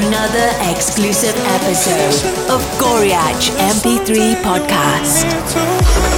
another exclusive episode of Goryach MP3 Podcast.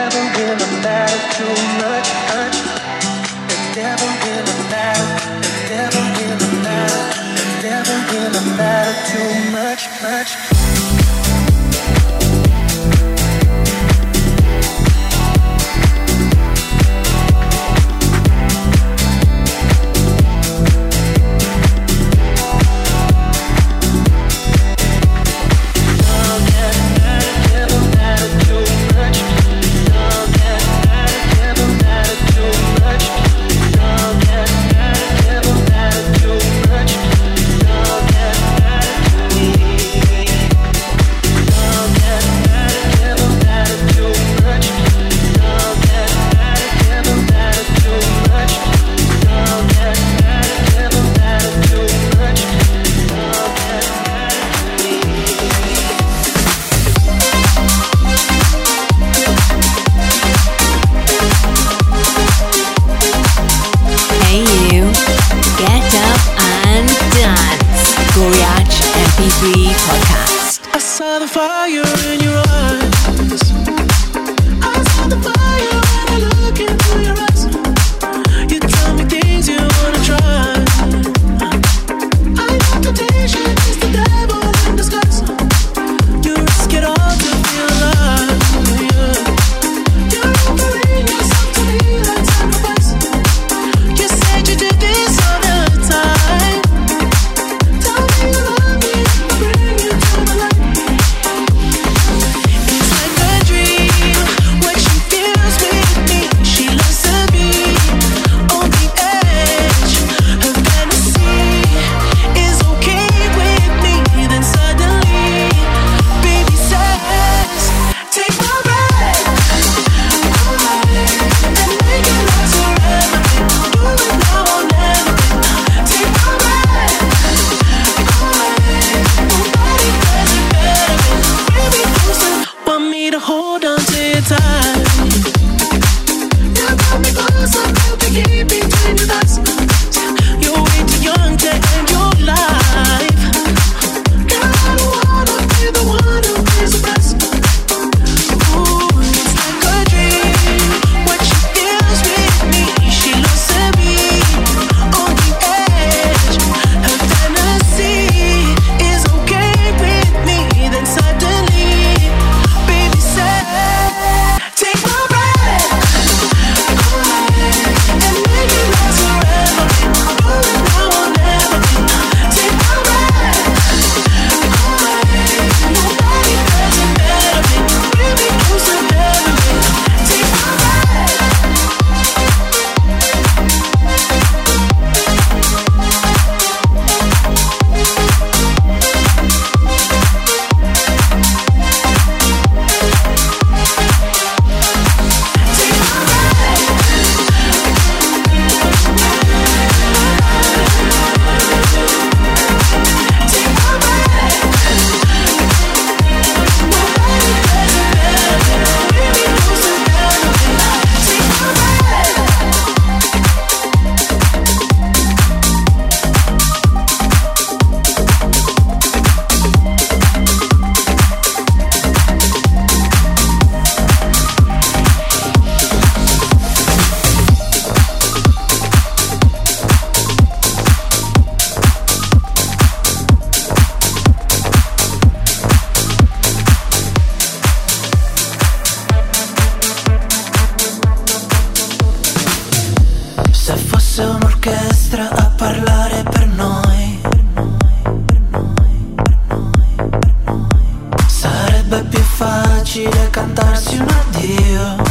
Never really fosse un'orchestra a parlare per noi. Sarebbe più facile cantarsi un addio.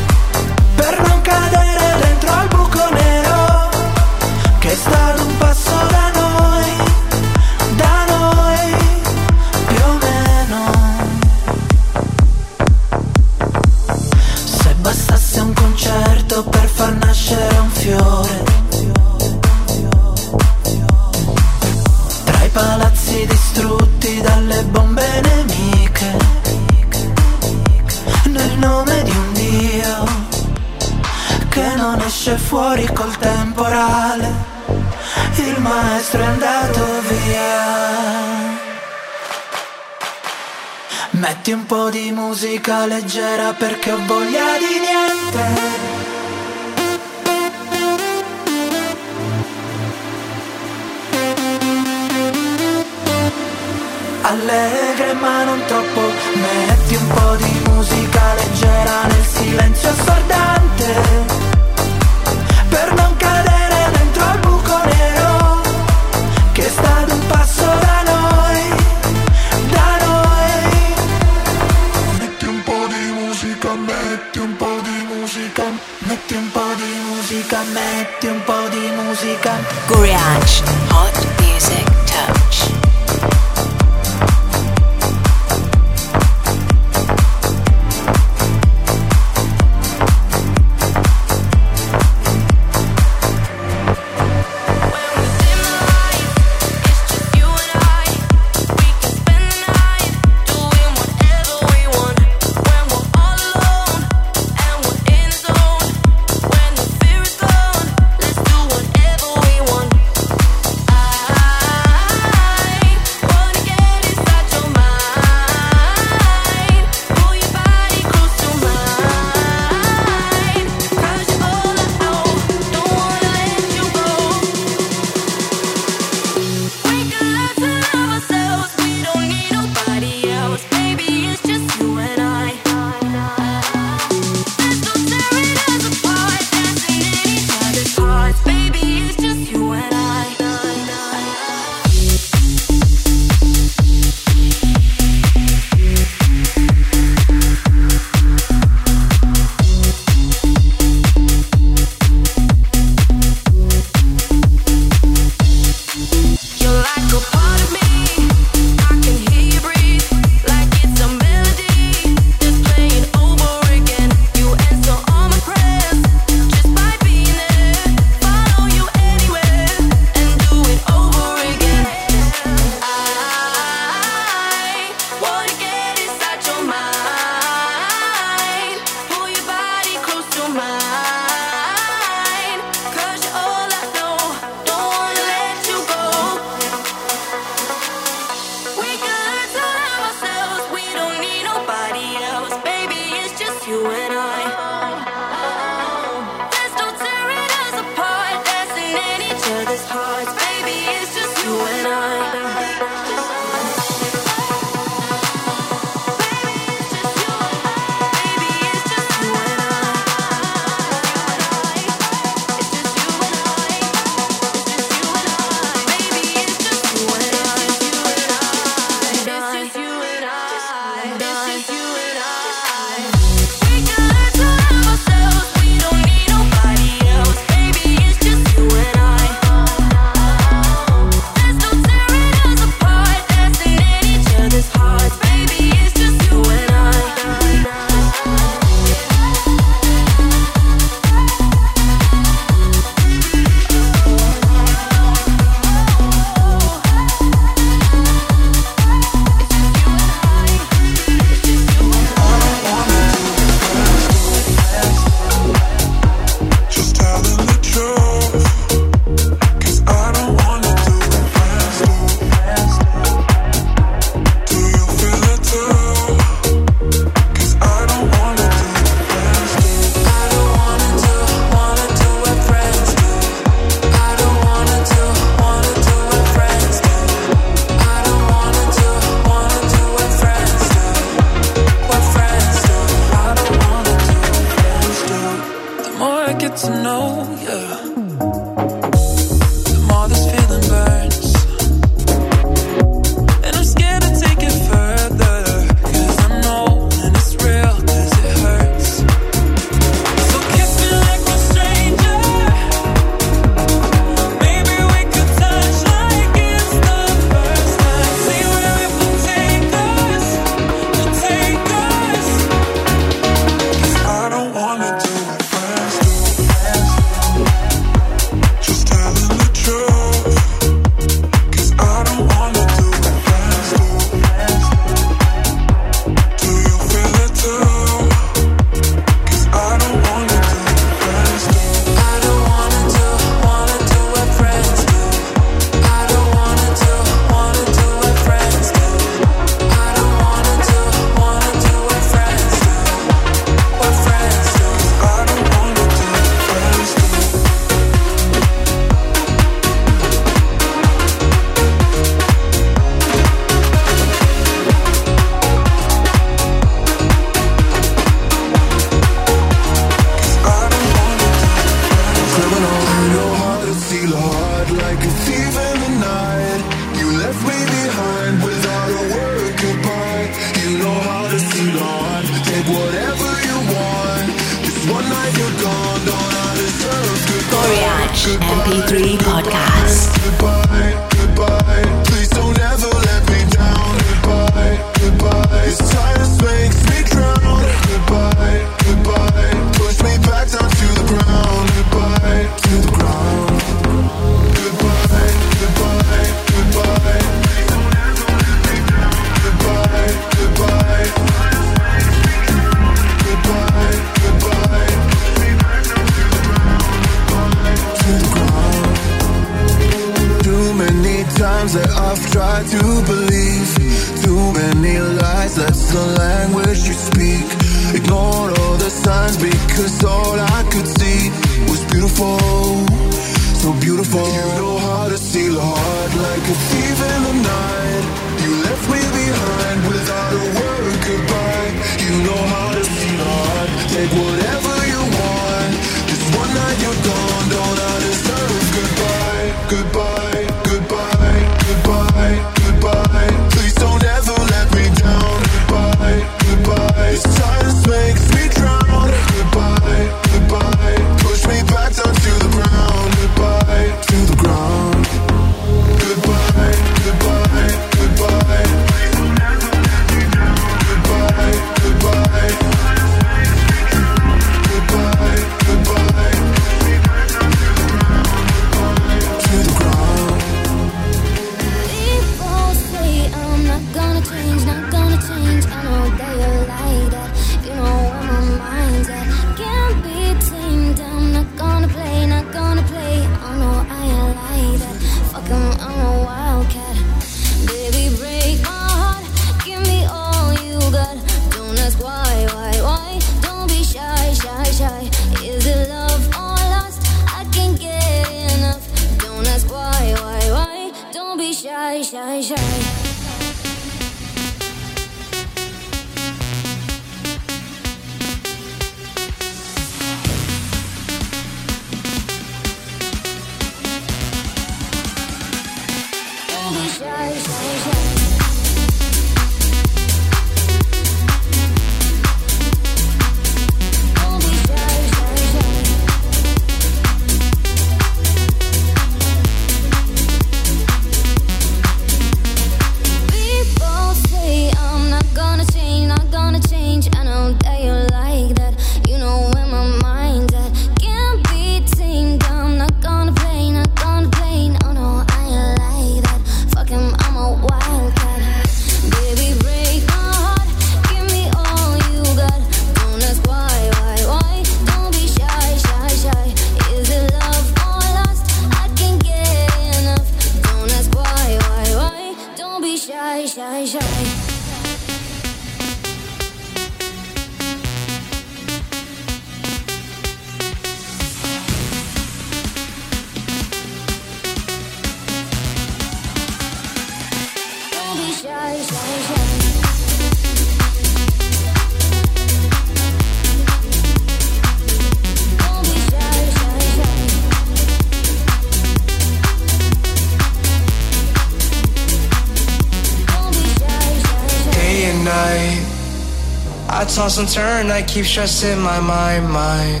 toss and turn, I keep stressing my mind, mind.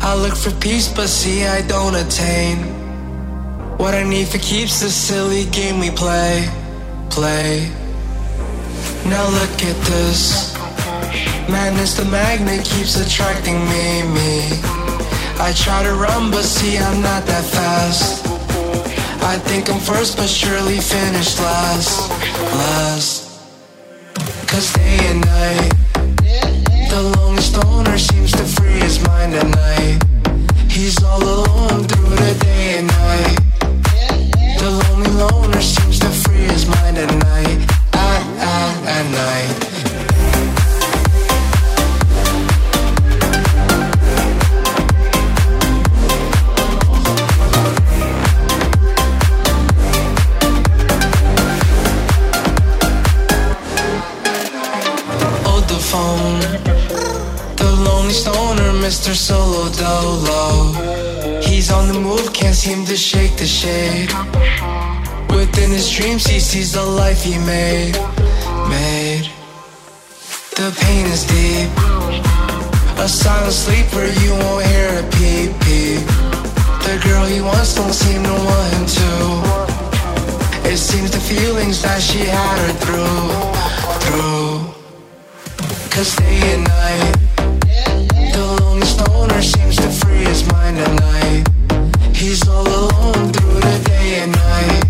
I look for peace, but see, I don't attain. What I need for keeps the silly game we play, play. Now look at this. Madness, the magnet keeps attracting me, me. I try to run, but see, I'm not that fast. I think I'm first, but surely finish last, last. Cause day and night stoner seems to free his mind at night. He's all alone. she sees the life he made, made. The pain is deep. A silent sleeper, you won't hear a peep, peep. The girl he once don't seem to want him to. It seems the feelings that she had are through, through. Cause day and night The lonely stoner seems to free his mind at night. He's all alone through the day and night.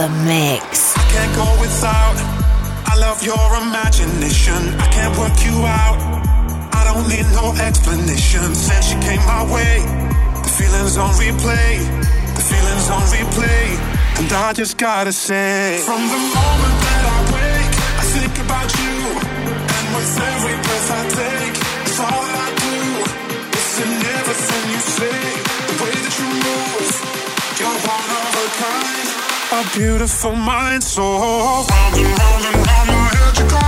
The mix. I can't go without. I love your imagination. I can't work you out. I don't need no explanation. Since you came my way, the feelings on replay. The feelings on replay. And I just gotta say, from the moment that I wake, I think about you. And with every breath I take, a beautiful mind. So round and round and round my head you go.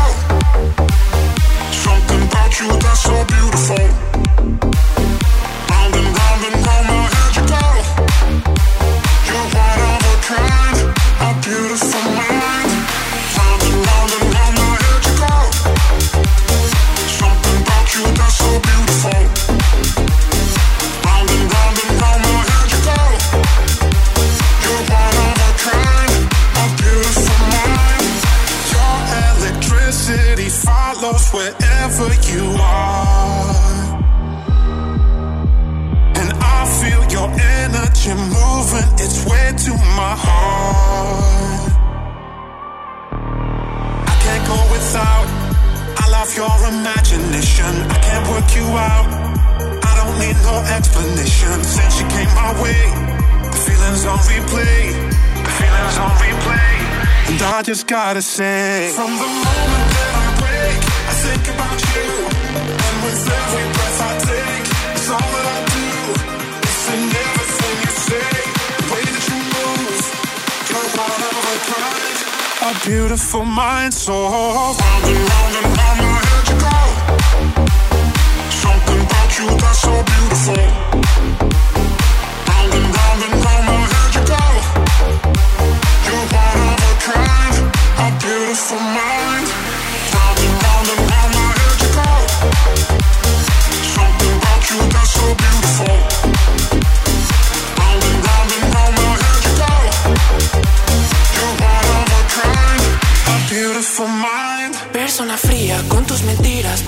Something about you that's so beautiful. Energy moving its way to my heart. I can't go without. I love your imagination. I can't work you out. I don't need no explanation. Since you came my way, the feelings on replay. The feelings on replay. And I just gotta say, from the moment that I break, I think about you. And with every breath a beautiful mind. So round and round and round my head you go. Something about you that's so beautiful.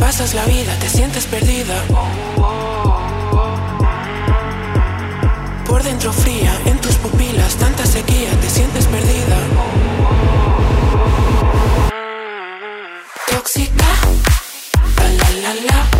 Pasas la vida, te sientes perdida. Por dentro fría, en tus pupilas tanta sequía, te sientes perdida. Tóxica, la la la la.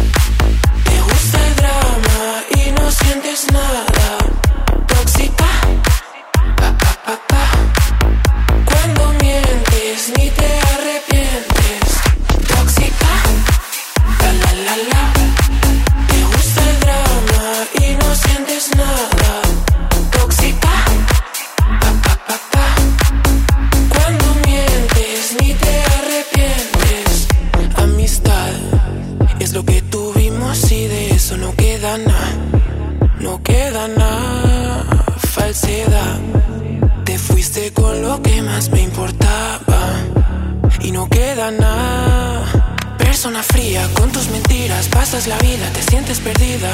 Te fuiste con lo que más me importaba y no queda nada. Persona fría, con tus mentiras pasas la vida, te sientes perdida.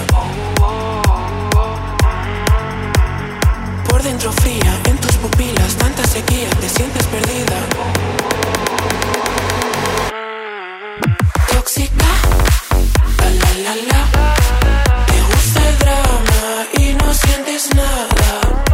Por dentro fría, en tus pupilas tanta sequía, te sientes perdida. Tóxica, la la la la. Te gusta el drama y no sientes nada.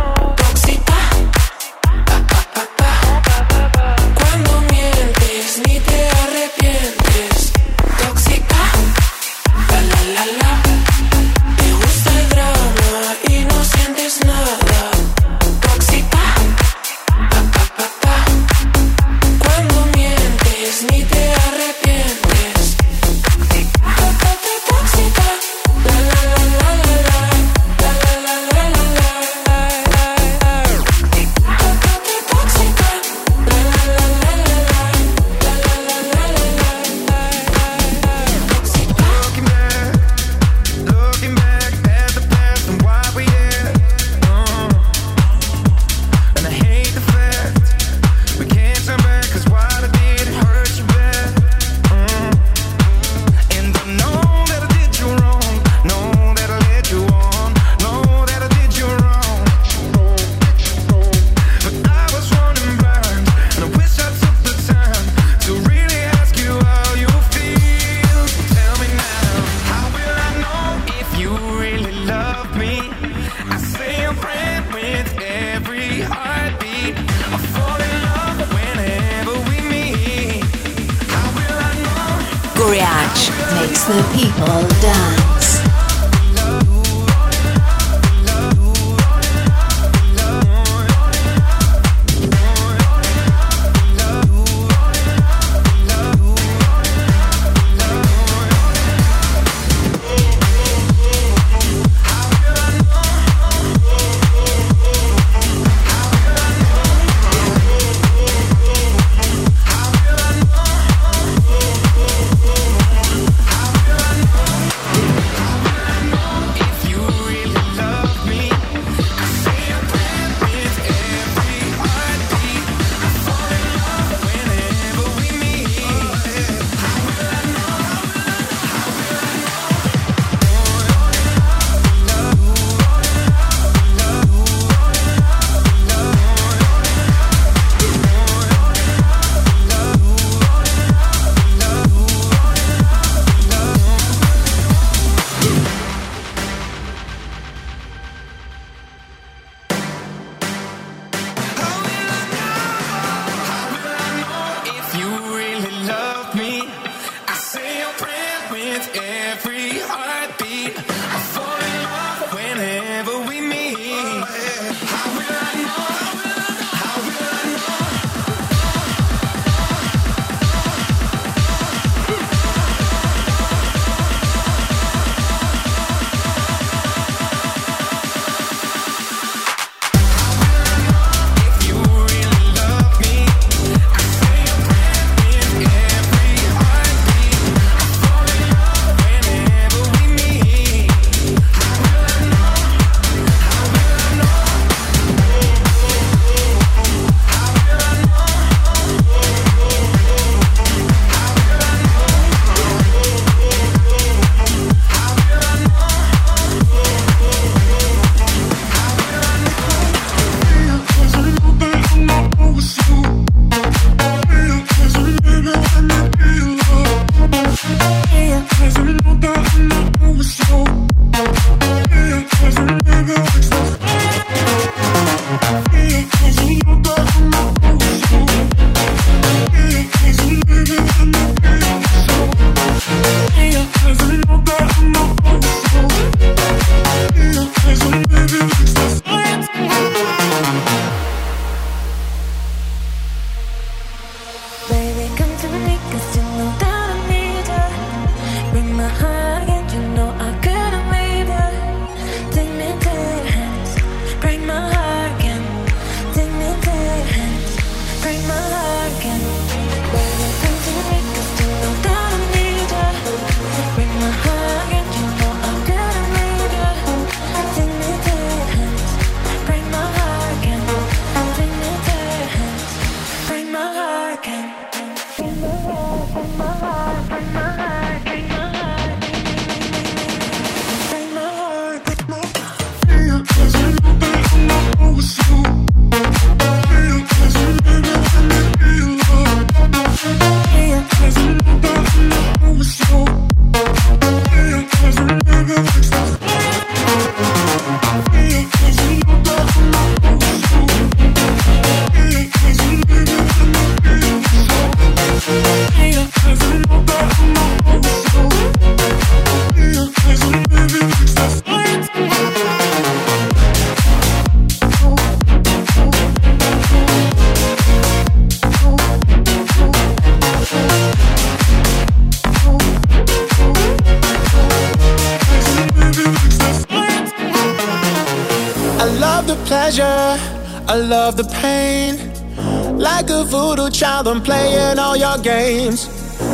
like a voodoo child, I'm playing all your games.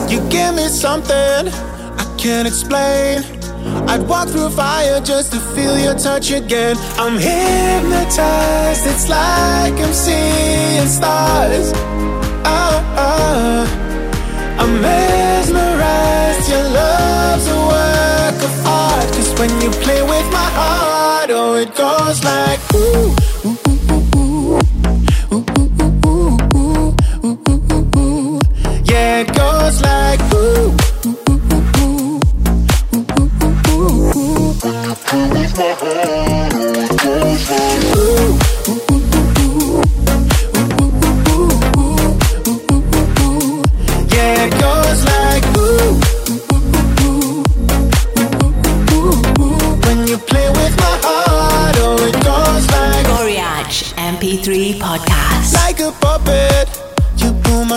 You give me something I can't explain. I'd walk through fire just to feel your touch again. I'm hypnotized, it's like I'm seeing stars. Oh, oh. I'm mesmerized, your love's a work of art. Cause when you play with my heart, oh, it goes like ooh, ooh.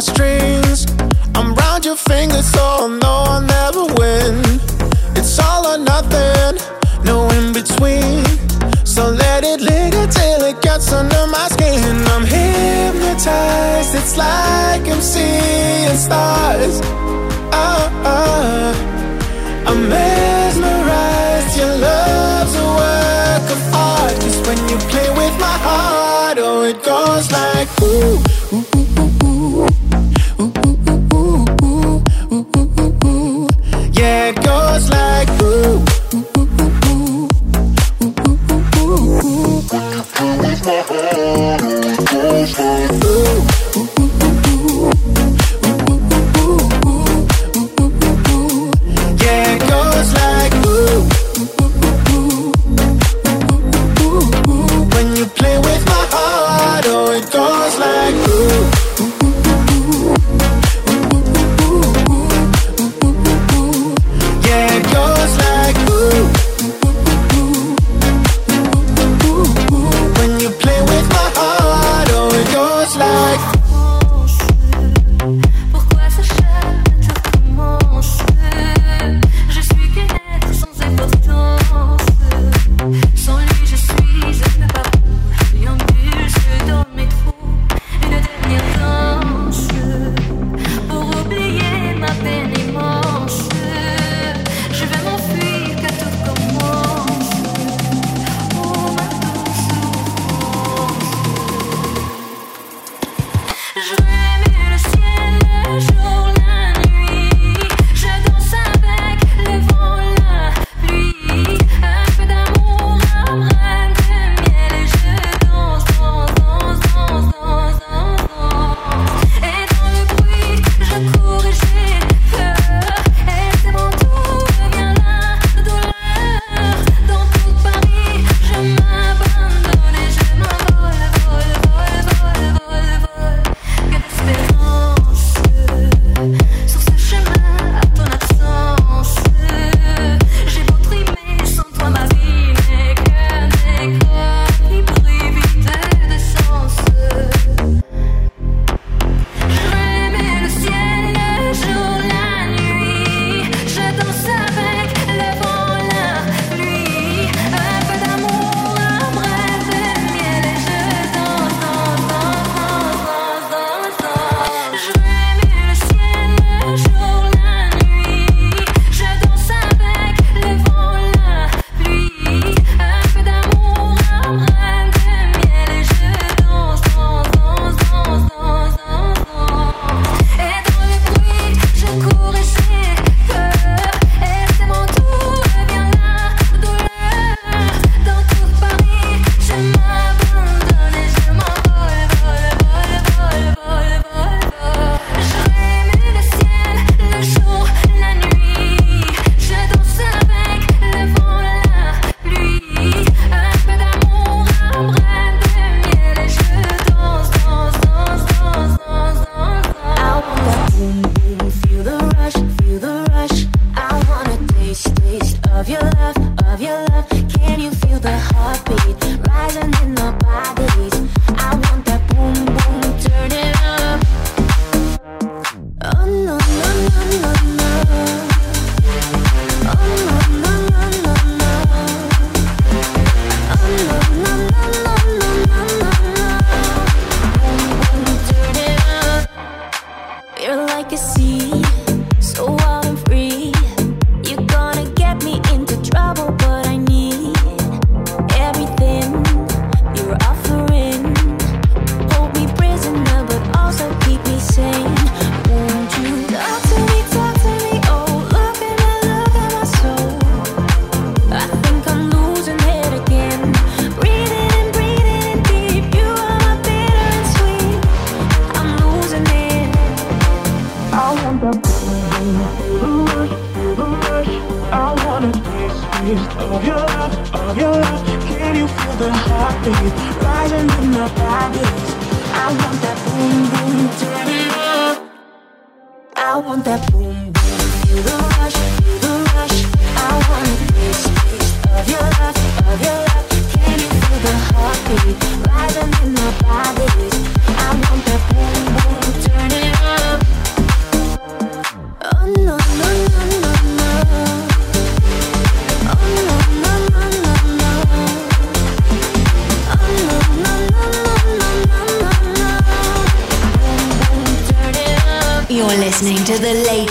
strings. I'm round your finger, so I know I'll never win. It's all or nothing, no in between. So let it linger till it gets under my skin. I'm hypnotized, it's like I'm seeing stars. Oh, oh. I'm mesmerized, your love's a work of art. Just when you play with my heart, oh, it goes like ooh. ooh.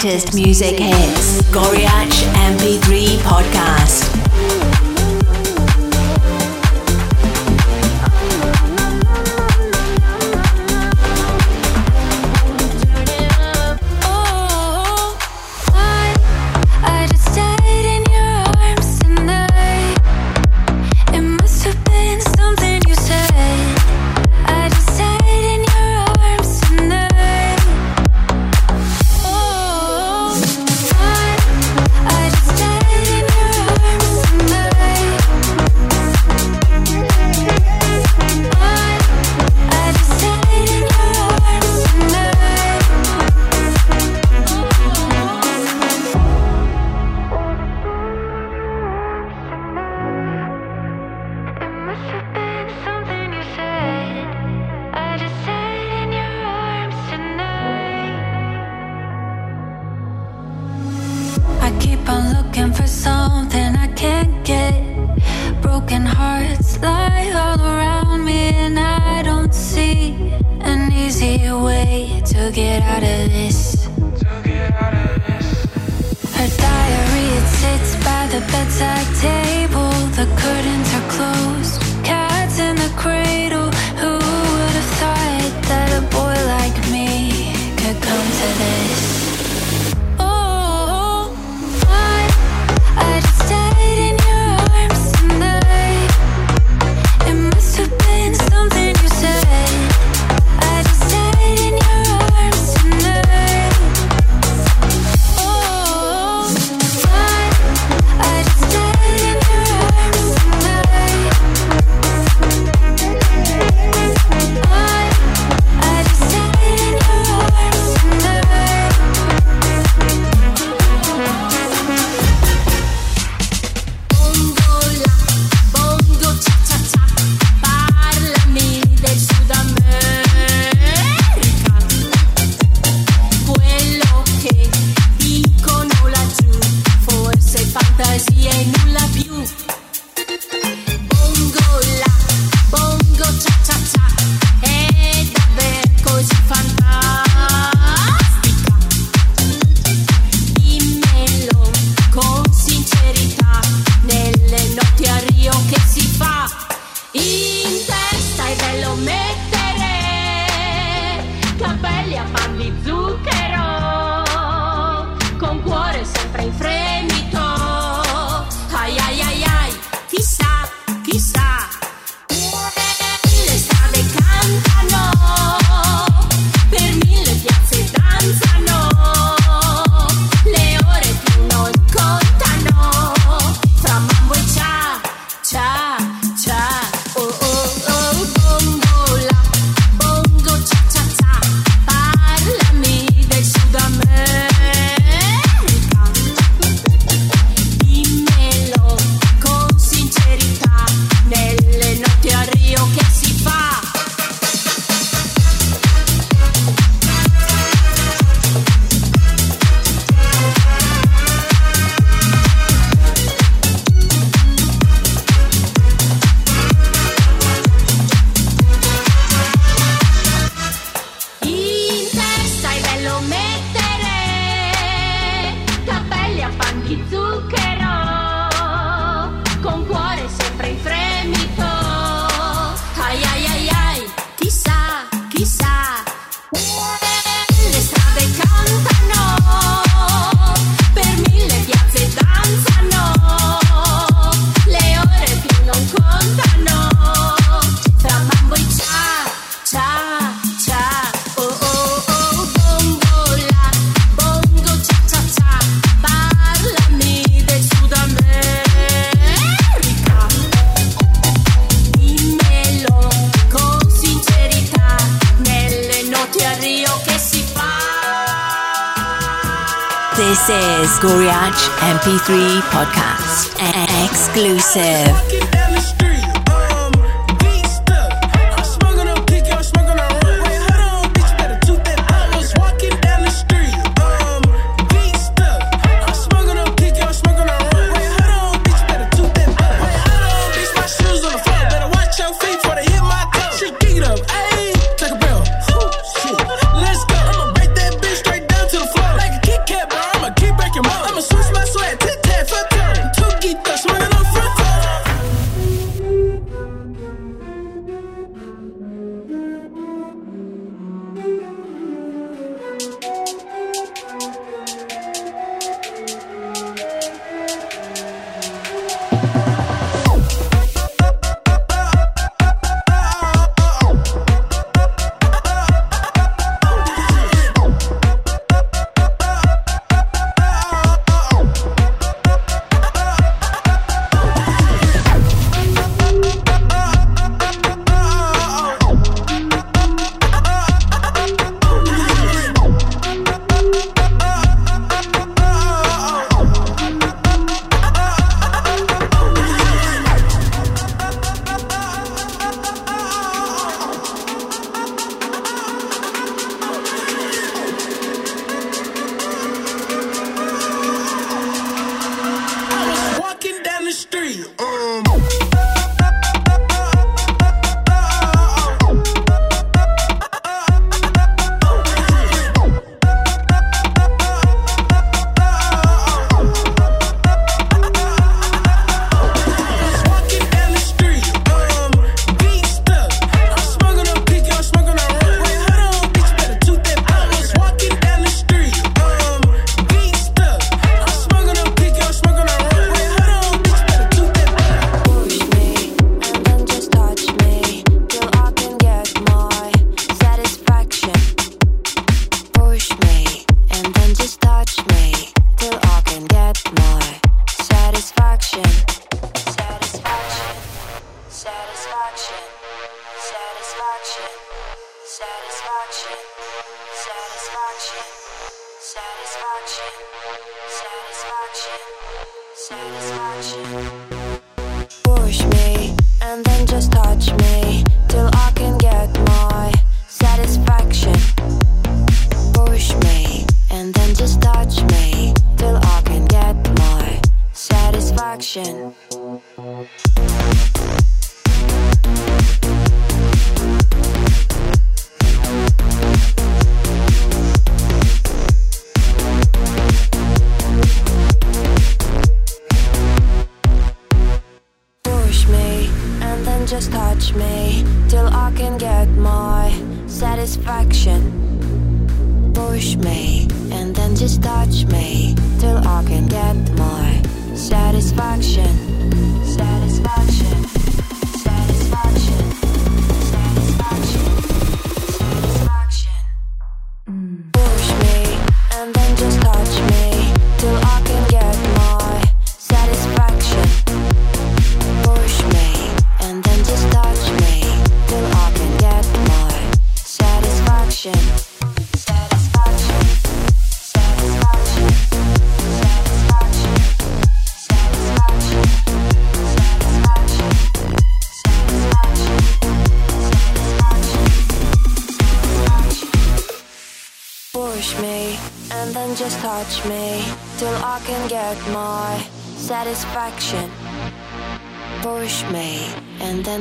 Music hits. Goryach MP3 Podcast. MP3 podcast. Exclusive.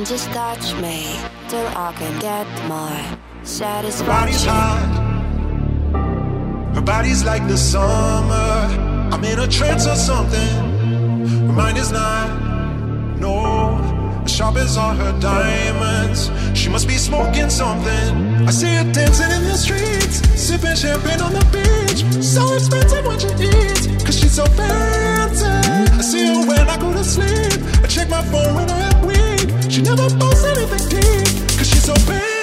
Just touch me till I can get my Her body's hot. Her body's like the summer. I'm in a trance or something. Her mind is not. No, as sharp as all her diamonds. She must be smoking something. I see her dancing in the streets, sipping champagne on the beach. So expensive what she eats, cause she's so fancy. I see her when I go to sleep. I check my phone when I am weak. She never posts anything deep, cause she's so fancy.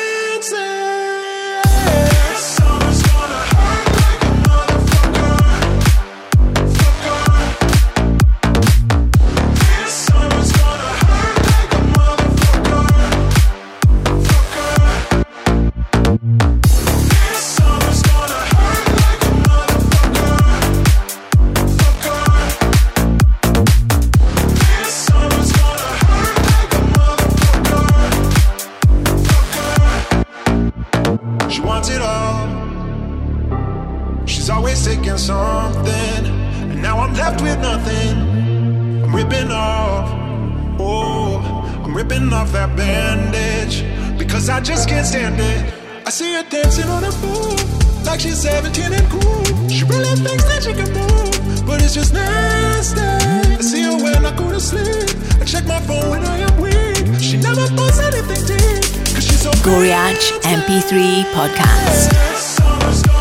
Ripping off that bandage because I just can't stand it. I see her dancing on the floor like she's 17 and cool. She really thinks that she can move, but it's just nasty. I see her when I go to sleep. I check my phone when I am weak. She never posts anything deep because she's so Goryach MP3 Podcast.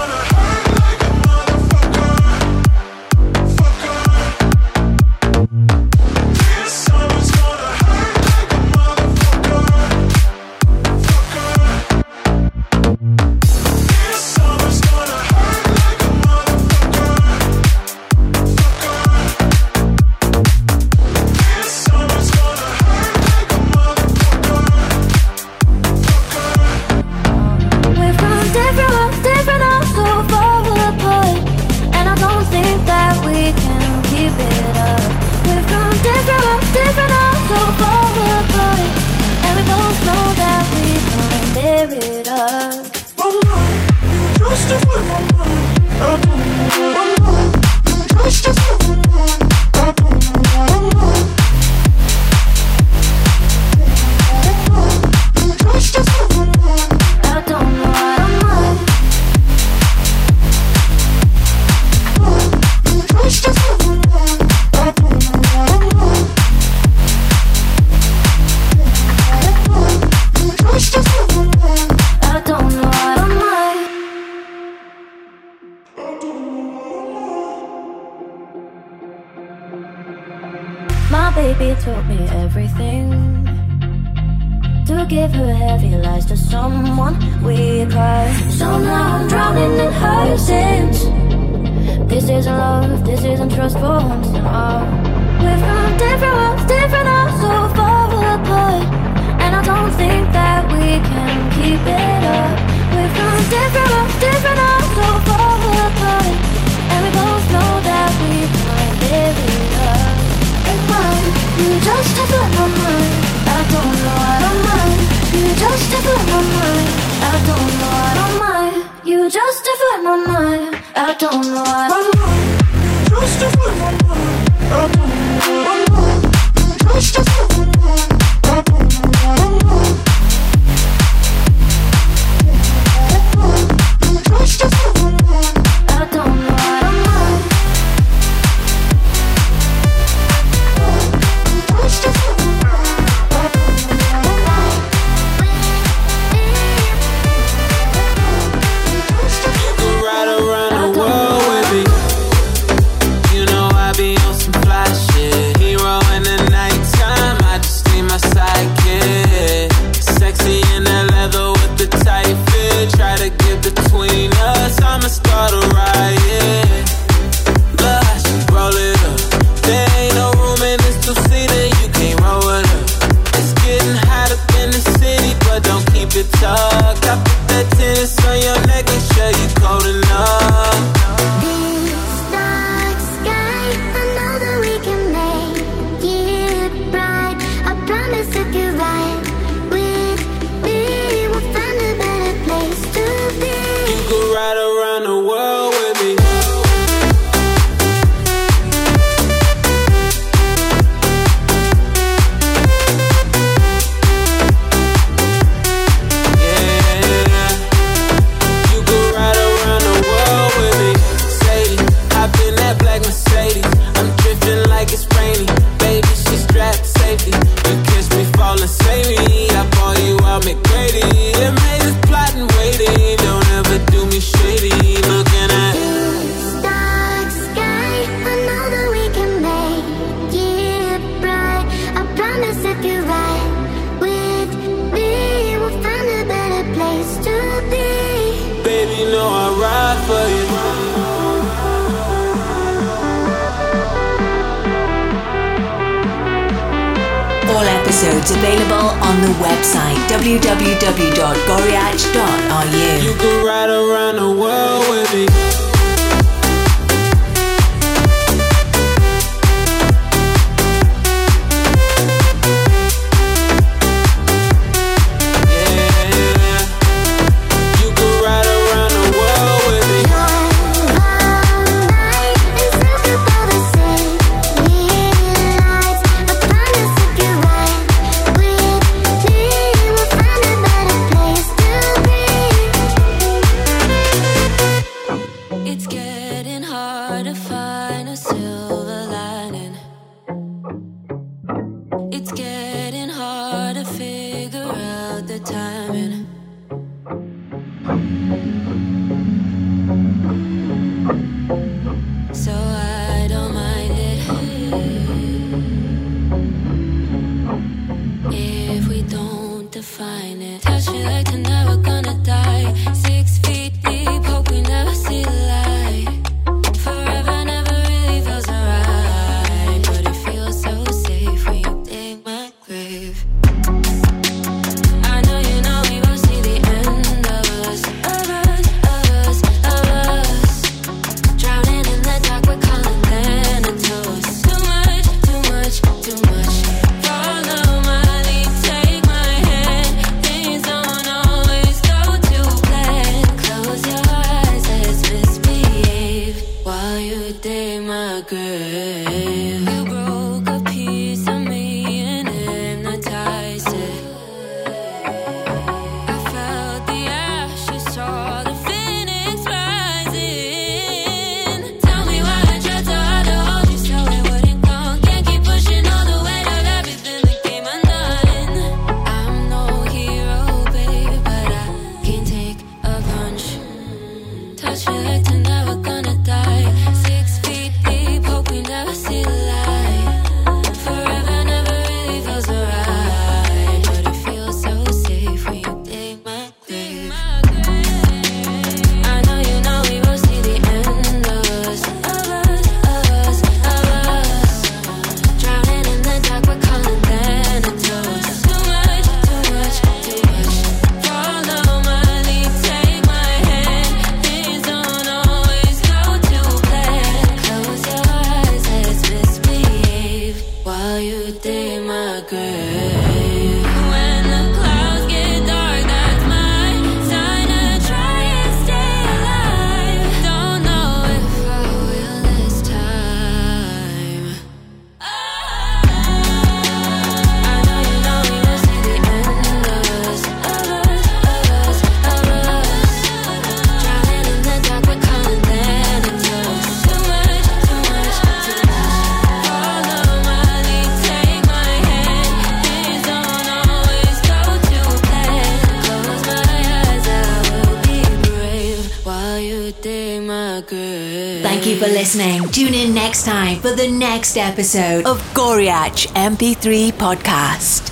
For the next episode of Goryach MP3 Podcast.